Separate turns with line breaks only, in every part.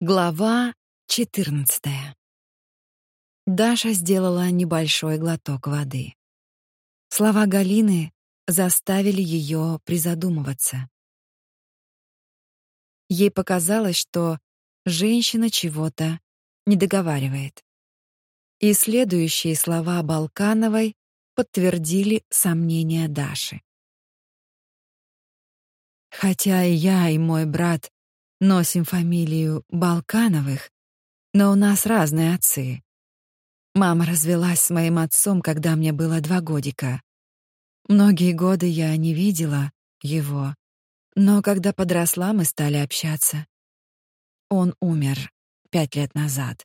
Глава 14. Даша сделала небольшой глоток воды. Слова Галины заставили ее призадумываться. Ей показалось, что женщина чего-то не договаривает. И следующие слова Балкановой подтвердили сомнения Даши. Хотя и я, и мой брат Носим фамилию Балкановых, но у нас разные отцы. Мама развелась с моим отцом, когда мне было два годика. Многие годы я не видела его, но когда подросла, мы стали общаться. Он умер пять лет назад.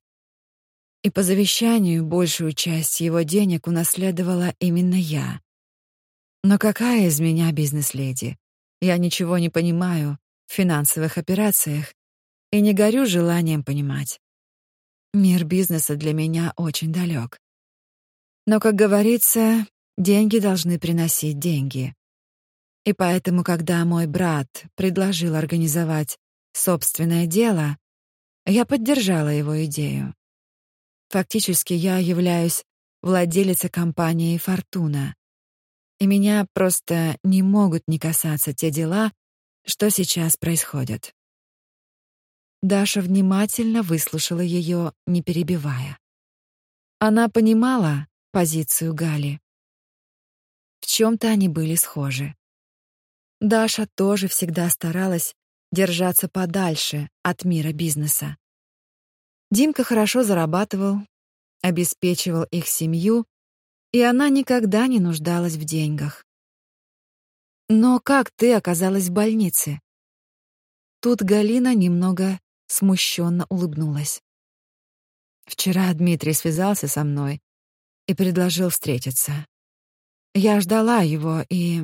И по завещанию большую часть его денег унаследовала именно я. Но какая из меня бизнес-леди? Я ничего не понимаю, в финансовых операциях и не горю желанием понимать. Мир бизнеса для меня очень далек. Но, как говорится, деньги должны приносить деньги. И поэтому, когда мой брат предложил организовать собственное дело, я поддержала его идею. Фактически я являюсь владелицей компании Фортуна. И меня просто не могут не касаться те дела, что сейчас происходит. Даша внимательно выслушала ее, не перебивая. Она понимала позицию Гали. В чем то они были схожи. Даша тоже всегда старалась держаться подальше от мира бизнеса. Димка хорошо зарабатывал, обеспечивал их семью, и она никогда не нуждалась в деньгах. Но как ты оказалась в больнице? Тут Галина немного смущенно улыбнулась. Вчера Дмитрий связался со мной и предложил встретиться. Я ждала его, и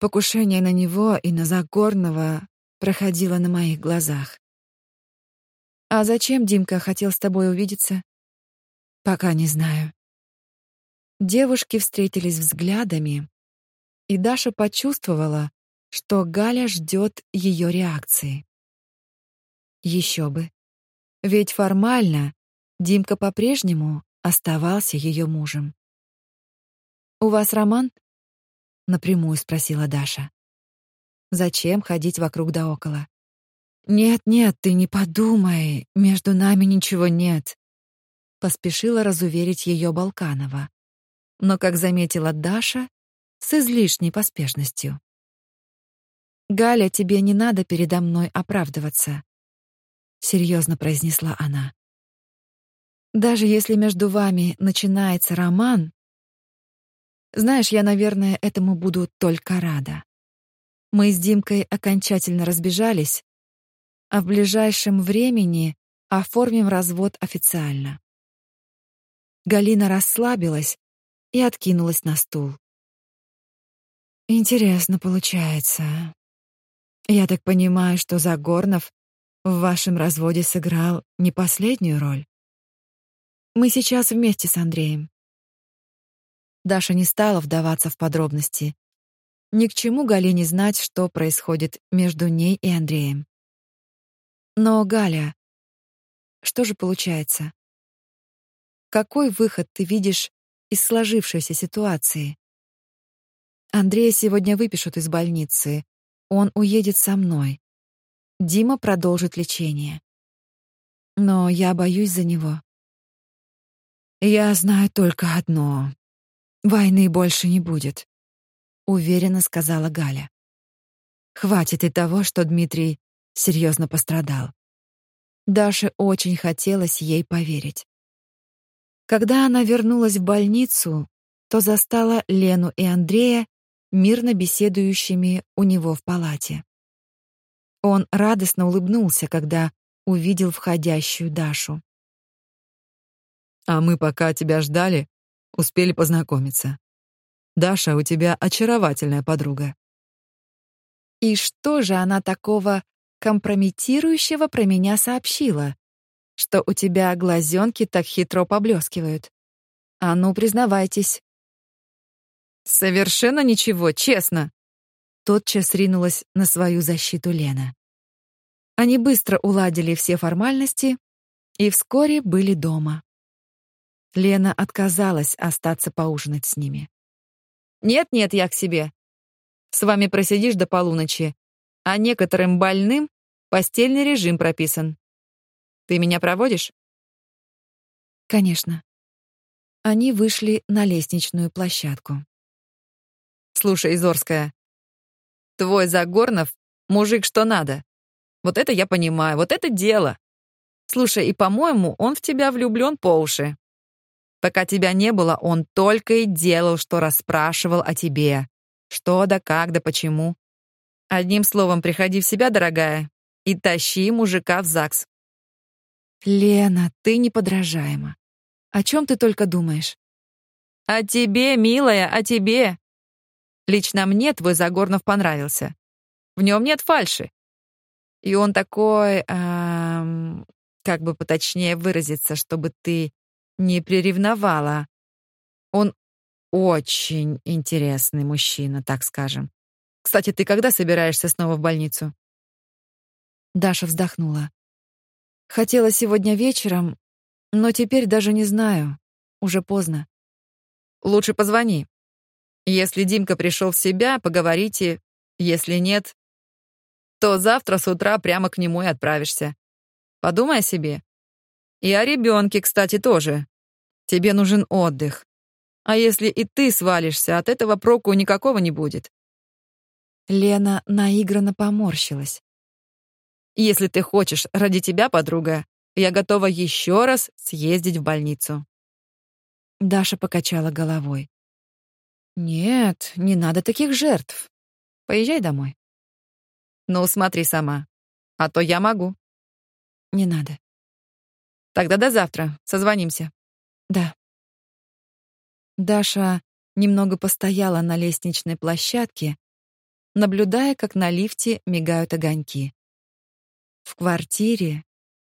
покушение на него и на Загорного проходило на моих глазах. А зачем Димка хотел с тобой увидеться? Пока не знаю. Девушки встретились взглядами, и Даша почувствовала, что Галя ждет ее реакции. Еще бы. Ведь формально Димка по-прежнему оставался ее мужем. «У вас роман?» — напрямую спросила Даша. «Зачем ходить вокруг да около?» «Нет-нет, ты не подумай, между нами ничего нет», — поспешила разуверить ее Балканова. Но, как заметила Даша, с излишней поспешностью. «Галя, тебе не надо передо мной оправдываться», — серьезно произнесла она. «Даже если между вами начинается роман, знаешь, я, наверное, этому буду только рада. Мы с Димкой окончательно разбежались, а в ближайшем времени оформим развод официально». Галина расслабилась и откинулась на стул. Интересно получается. Я так понимаю, что Загорнов в вашем разводе сыграл не последнюю роль. Мы сейчас вместе с Андреем. Даша не стала вдаваться в подробности. Ни к чему Галине знать, что происходит между ней и Андреем. Но, Галя, что же получается? Какой выход ты видишь из сложившейся ситуации? Андрея сегодня выпишут из больницы. Он уедет со мной. Дима продолжит лечение. Но я боюсь за него. Я знаю только одно. Войны больше не будет, уверенно сказала Галя. Хватит и того, что Дмитрий серьезно пострадал. Даше очень хотелось ей поверить. Когда она вернулась в больницу, то застала Лену и Андрея мирно беседующими у него в палате. Он радостно улыбнулся, когда увидел входящую Дашу.
А мы пока тебя ждали, успели познакомиться. Даша, у тебя очаровательная подруга.
И что же она такого компрометирующего про меня сообщила? Что у тебя глазенки так хитро поблескивают? А ну, признавайтесь.
Совершенно ничего, честно.
Тотчас ринулась на свою защиту Лена. Они быстро уладили все формальности и вскоре были дома. Лена отказалась остаться поужинать с ними. «Нет-нет, я к себе. С вами просидишь до полуночи, а некоторым больным постельный режим прописан. Ты меня проводишь?» «Конечно». Они вышли на лестничную площадку. «Слушай, Изорская, твой Загорнов — мужик что надо. Вот это я понимаю, вот это дело. Слушай, и, по-моему, он в тебя влюблён по уши. Пока тебя не было, он только и делал, что расспрашивал о тебе. Что да как да почему. Одним словом, приходи в себя, дорогая, и тащи мужика в ЗАГС. Лена, ты неподражаема. О чем ты только думаешь? О тебе, милая, о тебе. Лично мне твой Загорнов понравился. В нем нет фальши. И он такой, эм, как бы поточнее выразиться, чтобы ты не приревновала. Он очень интересный мужчина, так скажем. Кстати, ты когда собираешься снова в больницу? Даша вздохнула. Хотела сегодня вечером, но теперь даже не знаю. Уже поздно. Лучше позвони. Если Димка пришел в себя, поговорите. Если нет, то завтра с утра прямо к нему и отправишься. Подумай о себе. И о ребенке, кстати, тоже. Тебе нужен отдых. А если и ты свалишься, от этого проку никакого не будет. Лена наигранно поморщилась. Если ты хочешь ради тебя, подруга, я готова еще раз съездить в больницу. Даша покачала головой. Нет, не надо таких жертв. Поезжай домой. Ну, смотри сама. А то я могу. Не надо. Тогда до завтра. Созвонимся. Да. Даша немного постояла на лестничной площадке, наблюдая, как на лифте мигают огоньки. В квартире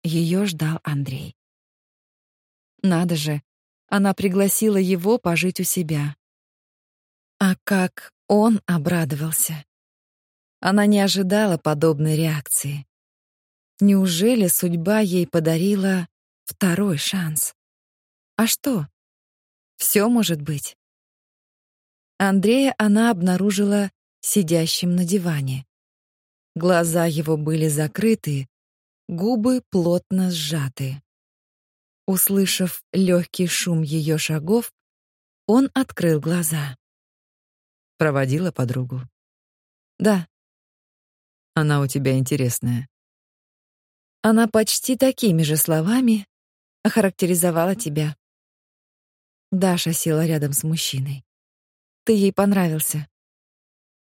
ее ждал Андрей. Надо же, она пригласила его пожить у себя. А как он обрадовался. Она не ожидала подобной реакции. Неужели судьба ей подарила второй шанс? А что? Все может быть. Андрея она обнаружила сидящим на диване. Глаза его были закрыты, губы плотно сжаты. Услышав легкий шум ее шагов, он открыл глаза.
Проводила подругу.
Да.
Она у тебя интересная.
Она почти такими же словами охарактеризовала тебя. Даша села рядом с мужчиной. Ты ей понравился.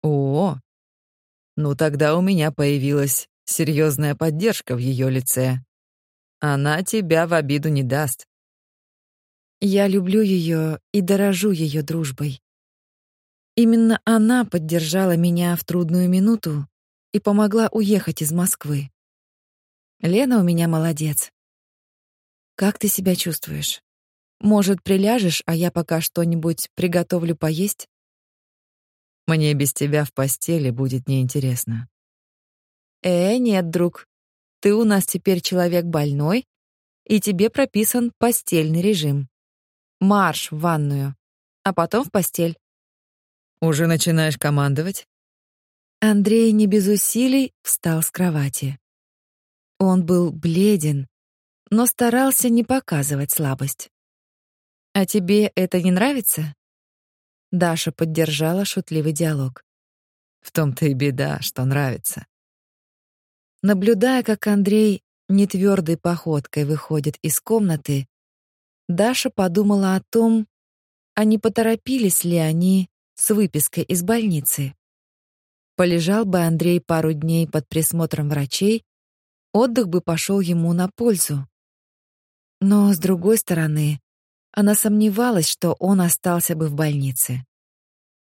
О, ну тогда у меня появилась серьезная поддержка в ее лице. Она тебя в обиду не даст.
Я люблю ее и дорожу ее дружбой. Именно она поддержала меня в трудную минуту и помогла уехать из Москвы. Лена у меня молодец. Как ты себя чувствуешь? Может, приляжешь, а я пока что-нибудь приготовлю поесть?
Мне без тебя в постели будет неинтересно.
Э, нет, друг. Ты у нас теперь человек больной, и тебе прописан постельный режим. Марш в ванную, а потом в постель.
Уже начинаешь командовать?
Андрей не без усилий встал с кровати. Он был бледен, но старался не показывать слабость. «А тебе это не нравится?» Даша поддержала шутливый диалог.
«В том-то и беда, что нравится».
Наблюдая, как Андрей нетвёрдой походкой выходит из комнаты, Даша подумала о том, а не поторопились ли они с выпиской из больницы. Полежал бы Андрей пару дней под присмотром врачей, Отдых бы пошел ему на пользу. Но, с другой стороны, она сомневалась, что он остался бы в больнице.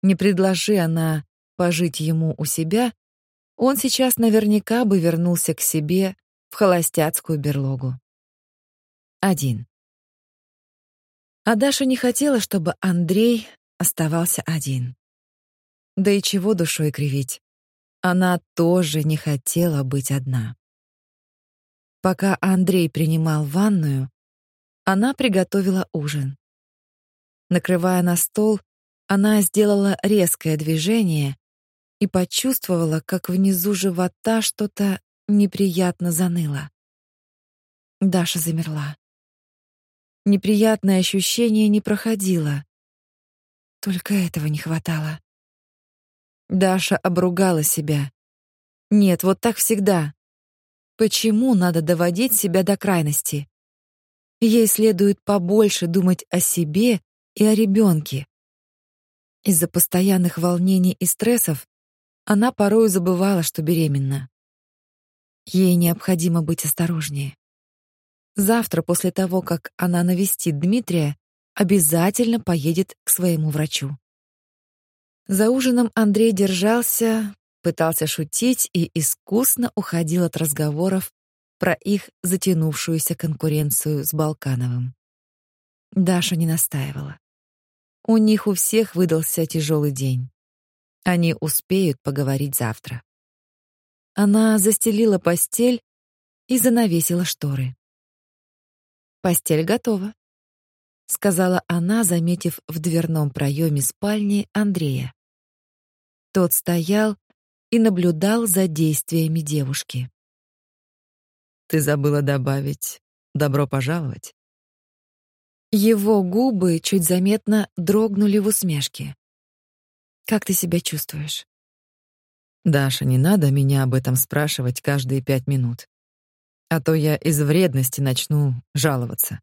Не предложи она пожить ему у себя, он сейчас наверняка бы вернулся к себе в холостяцкую берлогу. Один. А Даша не хотела, чтобы Андрей оставался один. Да и чего душой кривить? Она тоже не хотела быть одна. Пока Андрей принимал ванную, она приготовила ужин. Накрывая на стол, она сделала резкое движение и почувствовала, как внизу живота что-то неприятно заныло. Даша замерла. Неприятное ощущение не проходило. Только этого не хватало. Даша обругала себя. Нет, вот так всегда. Почему надо доводить себя до крайности? Ей следует побольше думать о себе и о ребенке. Из-за постоянных волнений и стрессов она порой забывала, что беременна. Ей необходимо быть осторожнее. Завтра, после того, как она навестит Дмитрия, обязательно поедет к своему врачу. За ужином Андрей держался, пытался шутить и искусно уходил от разговоров про их затянувшуюся конкуренцию с Балкановым. Даша не настаивала. У них у всех выдался тяжелый день. Они успеют поговорить завтра. Она застелила постель и занавесила шторы. Постель готова, сказала она, заметив в дверном проеме спальни Андрея. Тот стоял и наблюдал за действиями девушки.
Ты забыла добавить «добро пожаловать».
Его губы чуть заметно дрогнули в усмешке. Как ты себя чувствуешь?
Даша, не надо меня об этом спрашивать каждые пять минут. А то я из вредности начну жаловаться.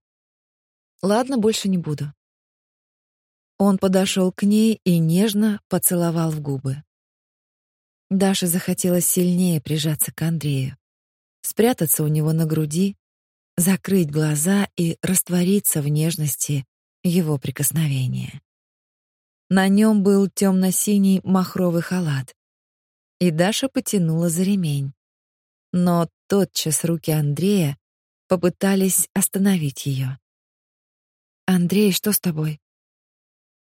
Ладно, больше не буду. Он подошел к ней и нежно поцеловал в губы. Даша захотелось сильнее прижаться к Андрею, спрятаться у него на груди, закрыть глаза и раствориться в нежности его прикосновения. На нем был темно-синий махровый халат, и Даша потянула за ремень. Но тотчас руки Андрея попытались остановить ее. Андрей, что с тобой?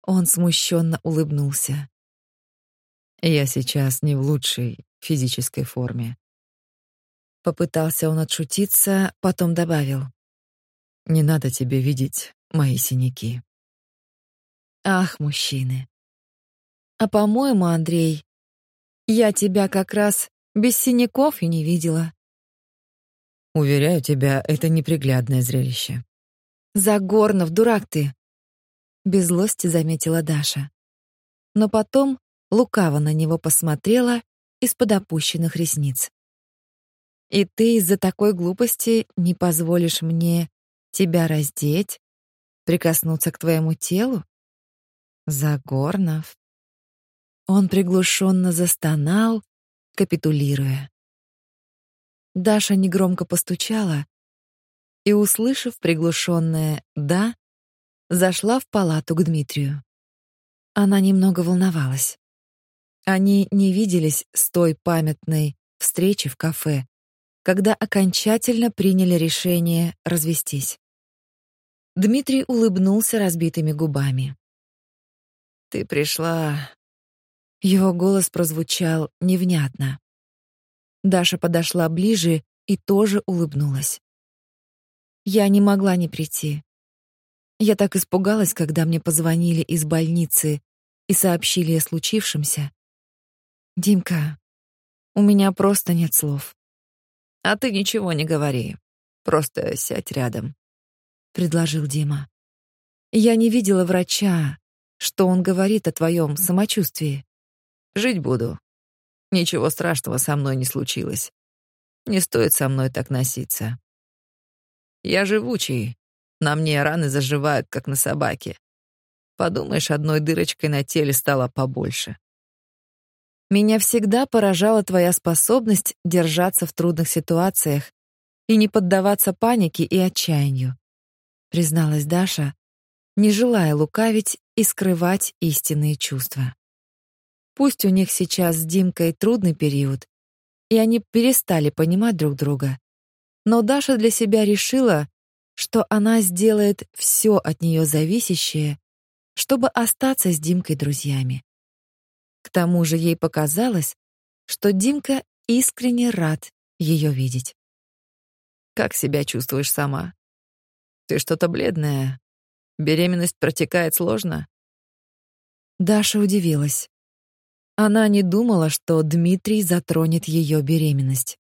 Он смущенно улыбнулся.
Я сейчас не в лучшей физической форме.
Попытался он отшутиться, потом добавил:
Не надо тебе видеть мои синяки.
Ах, мужчины. А по-моему, Андрей, я тебя как раз без синяков и не видела.
Уверяю тебя, это неприглядное зрелище.
Загорнов, дурак ты, без злости заметила Даша. Но потом лукаво на него посмотрела из-под опущенных ресниц. И ты из-за такой глупости не позволишь мне тебя раздеть, прикоснуться к твоему телу? Загорнов. Он приглушенно застонал, капитулируя. Даша негромко постучала и, услышав приглушенное «да», зашла в палату к Дмитрию. Она немного волновалась. Они не виделись с той памятной встречи в кафе, когда окончательно приняли решение развестись. Дмитрий улыбнулся разбитыми губами. Ты пришла. Его голос прозвучал невнятно. Даша подошла ближе и тоже улыбнулась. Я не могла не прийти. Я так испугалась, когда мне позвонили из больницы и сообщили о случившемся. Димка, у меня просто нет слов. А ты ничего не говори. Просто сядь рядом, предложил Дима. Я не видела врача, что он говорит о твоем самочувствии. Жить буду. Ничего страшного со мной не случилось. Не стоит со мной так носиться. Я живучий, на мне раны заживают, как на собаке. Подумаешь, одной дырочкой на теле стало побольше. Меня всегда поражала твоя способность держаться в трудных ситуациях и не поддаваться панике и отчаянию, призналась Даша, не желая лукавить и скрывать истинные чувства. Пусть у них сейчас с Димкой трудный период, и они перестали понимать друг друга. Но Даша для себя решила, что она сделает все от нее зависящее, чтобы остаться с Димкой друзьями. К тому же ей показалось, что Димка искренне рад ее видеть.
Как себя чувствуешь сама? Ты что-то бледная. Беременность протекает сложно?
Даша удивилась. Она не думала, что Дмитрий затронет ее беременность.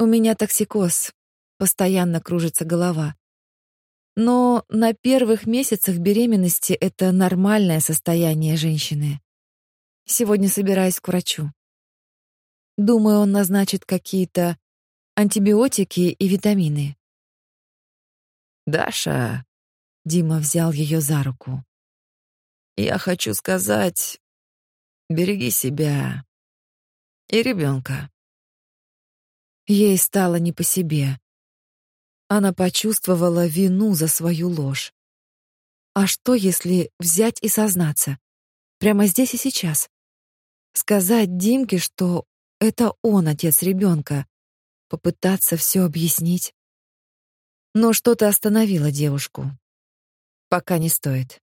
У меня токсикоз, постоянно кружится голова. Но на первых месяцах беременности это нормальное состояние женщины. Сегодня собираюсь к врачу. Думаю, он назначит какие-то антибиотики и витамины.
Даша,
Дима взял ее за руку.
Я хочу сказать, береги себя и ребенка.
Ей стало не по себе. Она почувствовала вину за свою ложь. А что, если взять и сознаться? Прямо здесь и сейчас. Сказать Димке, что это он отец ребенка, попытаться все объяснить. Но что-то остановило девушку. Пока не стоит.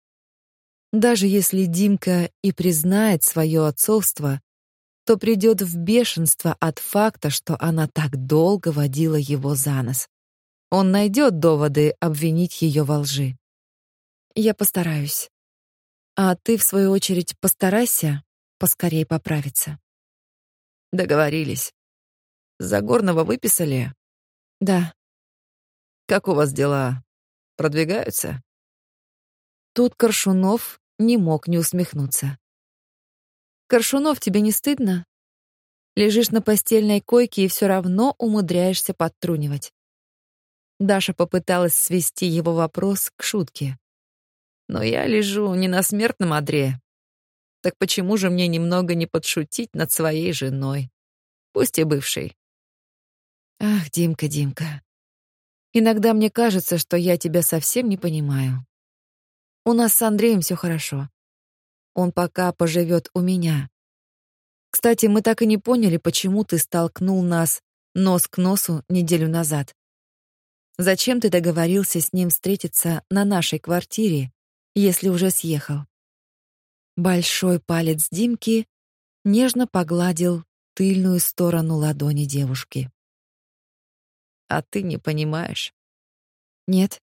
Даже если Димка и признает свое отцовство, то придет в бешенство от факта, что она так долго водила его за нос. Он найдет доводы обвинить ее во лжи. Я постараюсь. А ты в свою очередь постарайся поскорей поправиться.
Договорились. Загорного выписали?
Да.
Как у вас дела? Продвигаются?
Тут Коршунов не мог не усмехнуться. Коршунов, тебе не стыдно? Лежишь на постельной койке и все равно умудряешься подтрунивать. Даша попыталась свести его вопрос к шутке.
Но я лежу не на смертном одре. Так почему же мне немного не подшутить над своей женой, пусть и бывшей?
Ах, Димка, Димка. Иногда мне кажется, что я тебя совсем не понимаю. У нас с Андреем все хорошо. Он пока поживет у меня. Кстати, мы так и не поняли, почему ты столкнул нас нос к носу неделю назад. Зачем ты договорился с ним встретиться на нашей квартире, если уже съехал? Большой палец Димки нежно погладил тыльную сторону ладони девушки.
А ты не понимаешь?
Нет.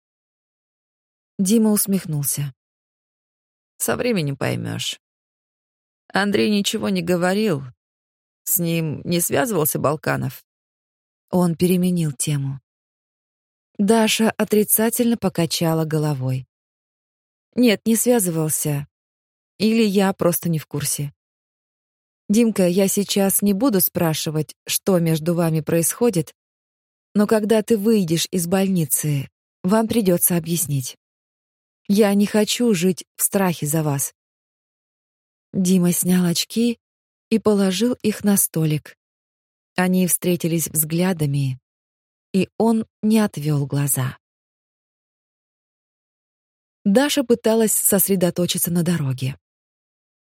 Дима усмехнулся.
Со временем поймешь. Андрей ничего не говорил. С ним не связывался Балканов.
Он переменил тему. Даша отрицательно покачала головой. Нет, не связывался. Или я просто не в курсе. Димка, я сейчас не буду спрашивать, что между вами происходит, но когда ты выйдешь из больницы, вам придется объяснить. Я не хочу жить в страхе за вас. Дима снял очки и положил их на столик. Они встретились взглядами, и он не отвел глаза. Даша пыталась сосредоточиться на дороге.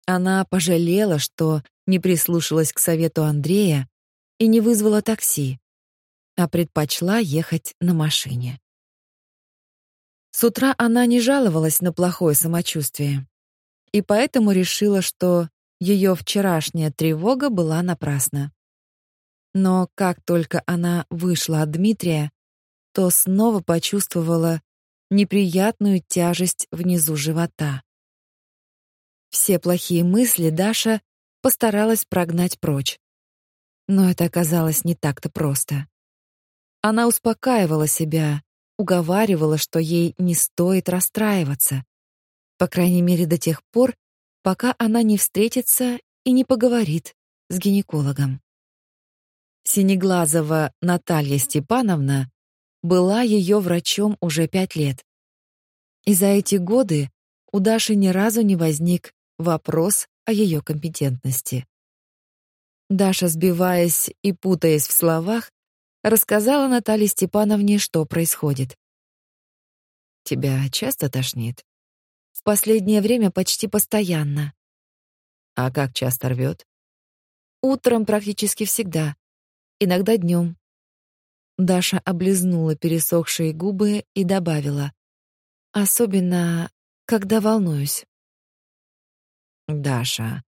Она пожалела, что не прислушалась к совету Андрея и не вызвала такси, а предпочла ехать на машине. С утра она не жаловалась на плохое самочувствие, и поэтому решила, что ее вчерашняя тревога была напрасна. Но как только она вышла от Дмитрия, то снова почувствовала неприятную тяжесть внизу живота. Все плохие мысли Даша постаралась прогнать прочь. Но это оказалось не так-то просто. Она успокаивала себя, уговаривала, что ей не стоит расстраиваться. По крайней мере, до тех пор, пока она не встретится и не поговорит с гинекологом. Синеглазова Наталья Степановна была ее врачом уже пять лет. И за эти годы у Даши ни разу не возник вопрос о ее компетентности. Даша, сбиваясь и путаясь в словах, рассказала Наталье Степановне, что происходит. Тебя часто тошнит? В последнее время почти постоянно.
А как часто рвет?
Утром практически всегда, иногда днем. Даша облизнула пересохшие губы и добавила: особенно когда волнуюсь.
Даша,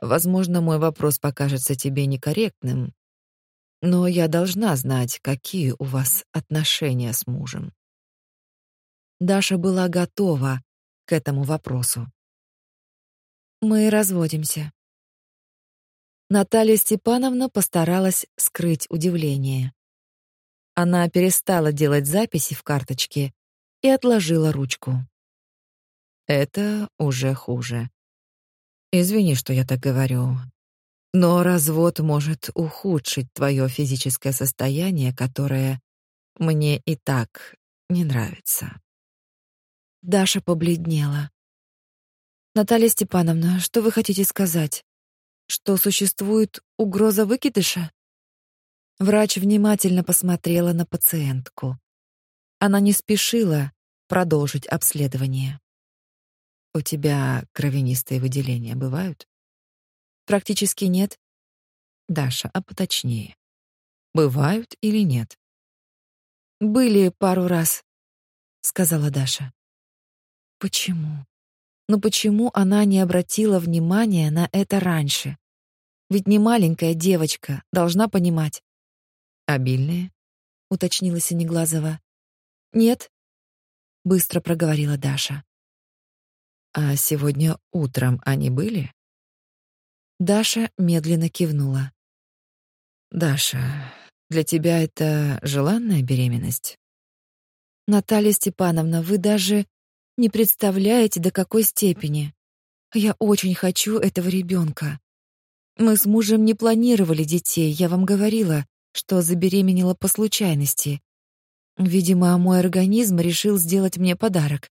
возможно, мой вопрос покажется тебе некорректным, Но я должна знать, какие у вас отношения с мужем.
Даша была готова к этому вопросу. Мы разводимся. Наталья Степановна постаралась скрыть удивление. Она перестала делать записи в карточке и отложила ручку.
Это уже хуже. Извини, что я так говорю. Но развод может ухудшить твое физическое состояние, которое мне и так не нравится.
Даша побледнела. Наталья Степановна, что вы хотите сказать? Что существует угроза выкидыша? Врач внимательно посмотрела на пациентку. Она не спешила продолжить обследование.
У тебя кровянистые выделения бывают?
Практически нет.
Даша, а поточнее. Бывают или нет?
Были пару раз, сказала Даша. Почему? Ну почему она не обратила внимания на это раньше? Ведь не маленькая девочка, должна понимать.
Обильные?
уточнила Синеглазова. Нет, быстро проговорила Даша.
А сегодня утром они были?
Даша медленно кивнула.
Даша, для тебя это желанная беременность?
Наталья Степановна, вы даже не представляете, до какой степени. Я очень хочу этого ребенка. Мы с мужем не планировали детей, я вам говорила, что забеременела по случайности. Видимо, мой организм решил сделать мне подарок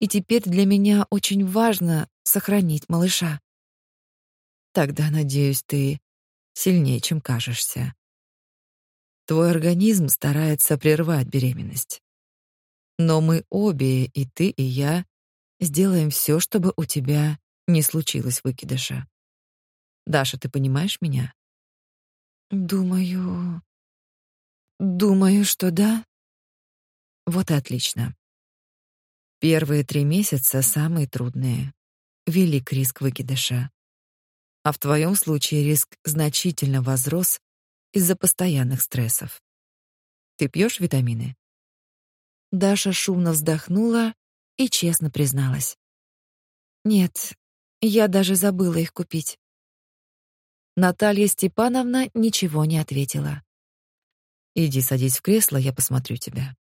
и теперь для меня очень важно сохранить малыша.
Тогда, надеюсь, ты сильнее, чем кажешься. Твой организм старается прервать беременность. Но мы обе, и ты, и я, сделаем все, чтобы у тебя не случилось выкидыша. Даша, ты понимаешь меня?
Думаю... Думаю, что да.
Вот и отлично. Первые три месяца самые трудные. Велик риск выкидыша. А в твоем случае риск значительно возрос из-за постоянных стрессов. Ты пьешь витамины?
Даша шумно вздохнула и честно призналась. Нет, я даже забыла их купить. Наталья Степановна ничего не ответила.
Иди садись в кресло, я посмотрю тебя.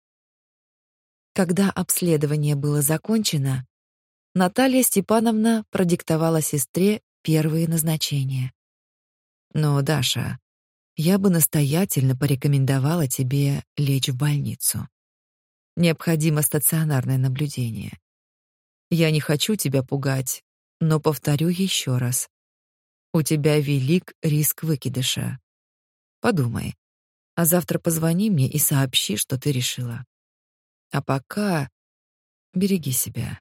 Когда обследование было закончено, Наталья Степановна продиктовала сестре первые назначения.
Но, Даша, я бы настоятельно порекомендовала тебе лечь в больницу. Необходимо стационарное наблюдение. Я не хочу тебя пугать, но повторю еще раз. У тебя велик риск выкидыша. Подумай. А завтра позвони мне и сообщи, что ты решила. А пока береги себя.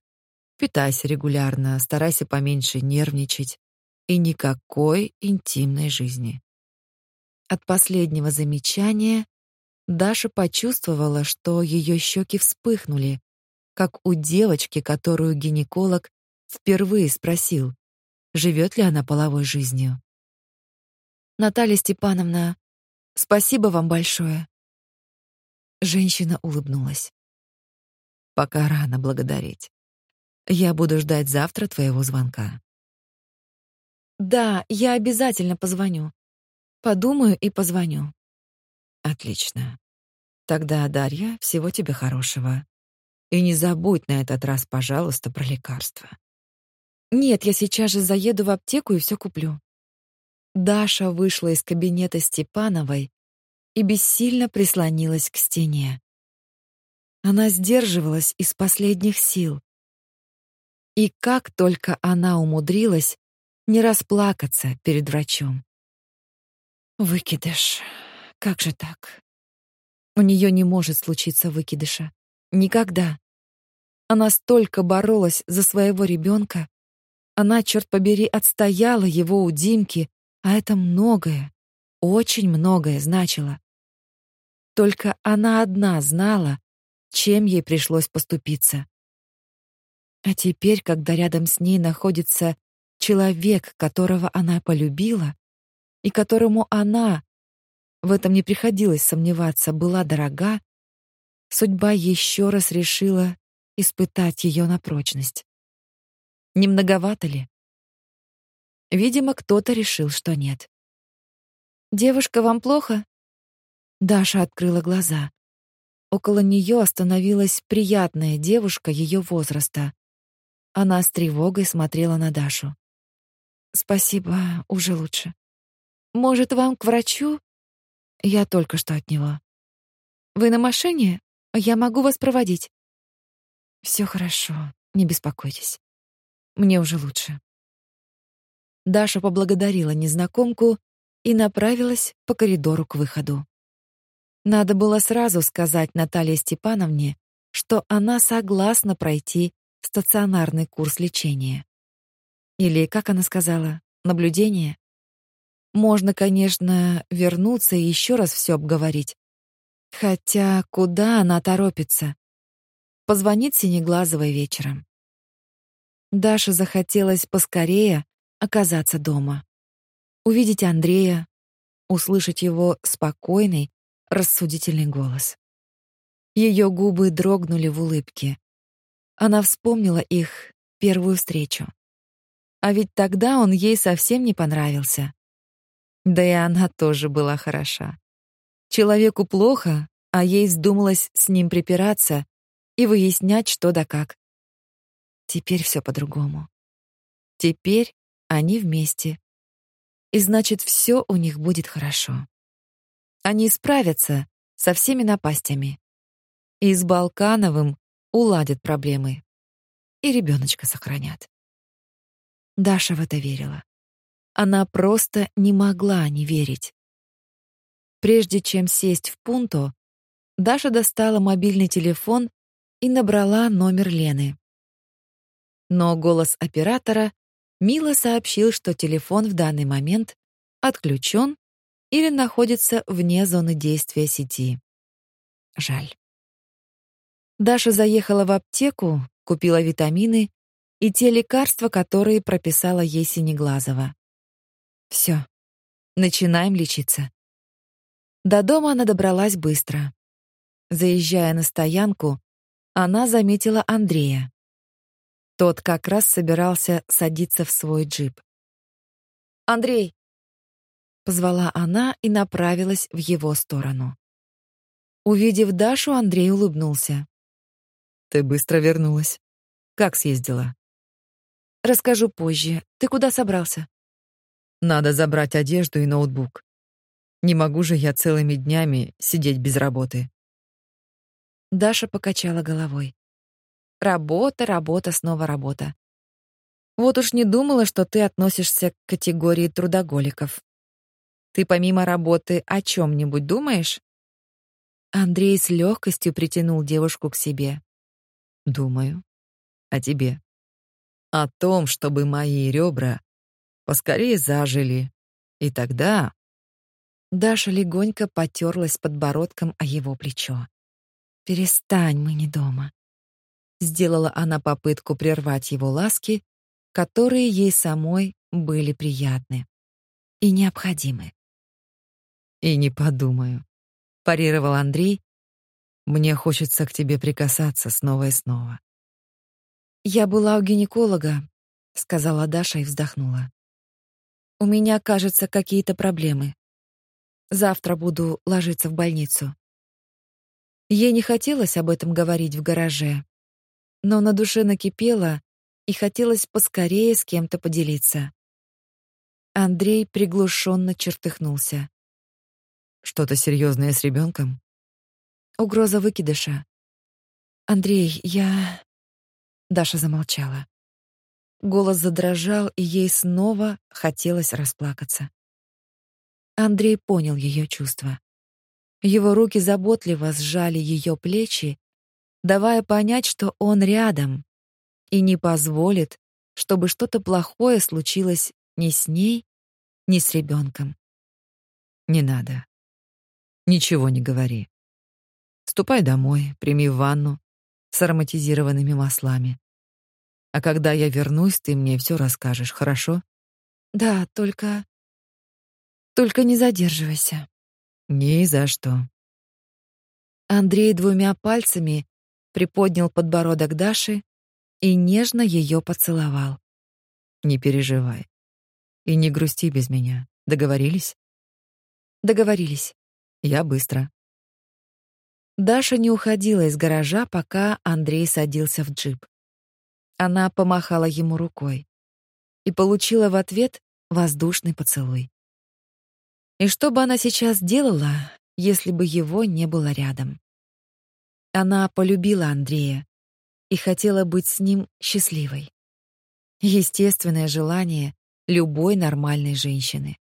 Питайся регулярно, старайся поменьше нервничать и никакой интимной жизни.
От последнего замечания Даша почувствовала, что ее щеки вспыхнули, как у девочки, которую гинеколог впервые спросил, живет ли она половой жизнью. Наталья Степановна, спасибо вам большое. Женщина улыбнулась.
Пока рано благодарить. Я буду ждать завтра твоего звонка.
Да, я обязательно позвоню. Подумаю и позвоню.
Отлично. Тогда, Дарья, всего тебе хорошего. И не забудь на этот раз, пожалуйста, про лекарства.
Нет, я сейчас же заеду в аптеку и все куплю. Даша вышла из кабинета Степановой и бессильно прислонилась к стене. Она сдерживалась из последних сил. И как только она умудрилась не расплакаться перед врачом. Выкидыш. Как же так? У нее не может случиться выкидыша. Никогда. Она столько боролась за своего ребенка. Она, черт побери, отстояла его у Димки, а это многое, очень многое значило. Только она одна знала, чем ей пришлось поступиться. А теперь, когда рядом с ней находится человек, которого она полюбила, и которому она, в этом не приходилось сомневаться, была дорога, судьба еще раз решила испытать ее на прочность. Не многовато ли? Видимо, кто-то решил, что нет. «Девушка, вам плохо?» Даша открыла глаза. Около нее остановилась приятная девушка ее возраста. Она с тревогой смотрела на Дашу. «Спасибо, уже лучше. Может, вам к врачу?» «Я только что от него». «Вы на машине? Я могу вас проводить». Все хорошо, не беспокойтесь. Мне уже лучше. Даша поблагодарила незнакомку и направилась по коридору к выходу. Надо было сразу сказать Наталье Степановне, что она согласна пройти стационарный курс лечения. Или, как она сказала, наблюдение. Можно, конечно, вернуться и еще раз все обговорить. Хотя куда она торопится? Позвонит Синеглазовой вечером. Даше захотелось поскорее оказаться дома. Увидеть Андрея, услышать его спокойный, рассудительный голос. Ее губы дрогнули в улыбке. Она вспомнила их первую встречу. А ведь тогда он ей совсем не понравился. Да и она тоже была хороша. Человеку плохо, а ей вздумалось с ним припираться и выяснять, что да как. Теперь все по-другому. Теперь они вместе. И значит, все у них будет хорошо. Они справятся со всеми напастями. И с Балкановым уладят проблемы. И ребеночка сохранят. Даша в это верила. Она просто не могла не верить. Прежде чем сесть в пунто, Даша достала мобильный телефон и набрала номер Лены но голос оператора мило сообщил, что телефон в данный момент отключен или находится вне зоны действия сети. Жаль. Даша заехала в аптеку, купила витамины и те лекарства, которые прописала ей Синеглазова. Все, начинаем лечиться. До дома она добралась быстро. Заезжая на стоянку, она заметила Андрея. Тот как раз собирался садиться в свой джип. «Андрей!» — позвала она и направилась в его сторону. Увидев Дашу, Андрей улыбнулся.
«Ты быстро вернулась. Как съездила?»
«Расскажу позже. Ты куда собрался?»
«Надо забрать одежду и ноутбук. Не могу же я целыми днями сидеть без работы».
Даша покачала головой. Работа, работа, снова работа. Вот уж не думала, что ты относишься к категории трудоголиков. Ты помимо работы о чем нибудь думаешь? Андрей с легкостью притянул девушку к себе.
Думаю. О тебе. О том, чтобы мои ребра поскорее зажили. И тогда
Даша легонько потерлась подбородком о его плечо. Перестань, мы не дома. Сделала она попытку прервать его ласки, которые ей самой были приятны и необходимы.
И не подумаю, парировал Андрей. Мне хочется к тебе прикасаться снова и снова.
Я была у гинеколога, сказала Даша и вздохнула. У меня, кажется, какие-то проблемы. Завтра буду ложиться в больницу. Ей не хотелось об этом говорить в гараже, но на душе накипело, и хотелось поскорее с кем-то поделиться. Андрей приглушенно чертыхнулся.
Что-то серьезное с ребенком?
Угроза выкидыша. Андрей, я Даша замолчала. Голос задрожал, и ей снова хотелось расплакаться. Андрей понял ее чувства. Его руки заботливо сжали ее плечи давая понять, что он рядом и не позволит, чтобы что-то плохое случилось ни с ней, ни с ребенком.
Не надо. Ничего не говори. Ступай домой, прими ванну с ароматизированными маслами. А когда я вернусь, ты мне все расскажешь, хорошо?
Да, только только не задерживайся.
Ни за что.
Андрей двумя пальцами приподнял подбородок Даши и нежно ее поцеловал.
Не переживай. И не грусти без меня. Договорились?
Договорились.
Я быстро.
Даша не уходила из гаража, пока Андрей садился в джип. Она помахала ему рукой и получила в ответ воздушный поцелуй. И что бы она сейчас делала, если бы его не было рядом? Она полюбила Андрея и хотела быть с ним счастливой. Естественное желание любой нормальной женщины.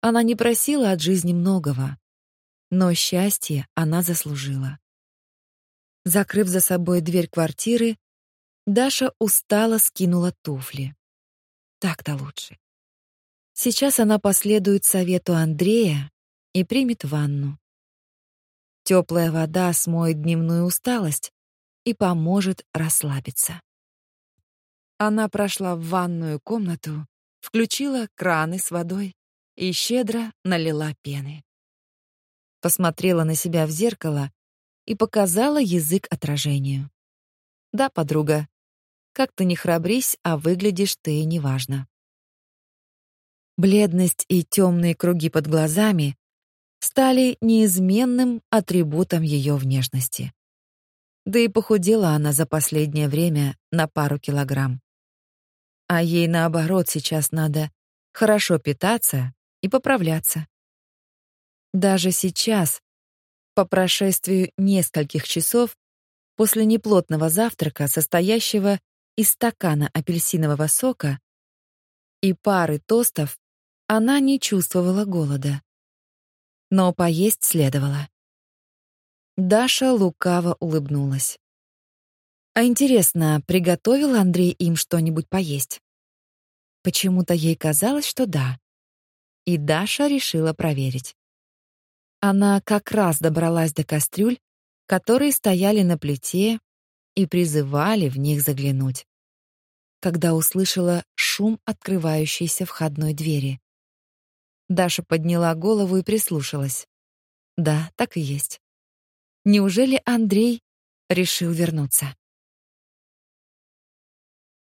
Она не просила от жизни многого, но счастье она заслужила. Закрыв за собой дверь квартиры, Даша устало скинула туфли. Так-то лучше. Сейчас она последует совету Андрея и примет ванну. Теплая вода смоет дневную усталость и поможет расслабиться. Она прошла в ванную комнату, включила краны с водой и щедро налила пены. Посмотрела на себя в зеркало и показала язык отражению. Да, подруга, как ты не храбрись, а выглядишь ты неважно. Бледность и темные круги под глазами стали неизменным атрибутом ее внешности. Да и похудела она за последнее время на пару килограмм. А ей наоборот сейчас надо хорошо питаться и поправляться. Даже сейчас, по прошествию нескольких часов после неплотного завтрака, состоящего из стакана апельсинового сока и пары тостов, она не чувствовала голода. Но поесть следовало. Даша лукаво улыбнулась. А интересно, приготовил Андрей им что-нибудь поесть? Почему-то ей казалось, что да. И Даша решила проверить. Она как раз добралась до кастрюль, которые стояли на плите и призывали в них заглянуть. Когда услышала шум открывающейся входной двери. Даша подняла голову и прислушалась. Да, так и есть. Неужели Андрей решил вернуться?